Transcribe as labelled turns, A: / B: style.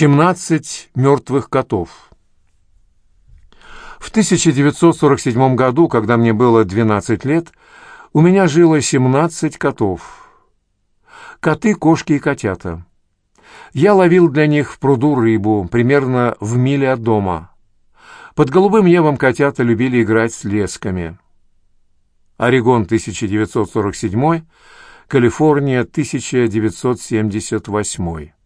A: 17 мертвых котов. В 1947 году, когда мне было 12 лет, у меня жило 17 котов. Коты, кошки и котята. Я ловил для них в пруду рыбу, примерно в миле от дома. Под голубым небом котята любили играть с лесками. Орегон 1947, Калифорния 1978.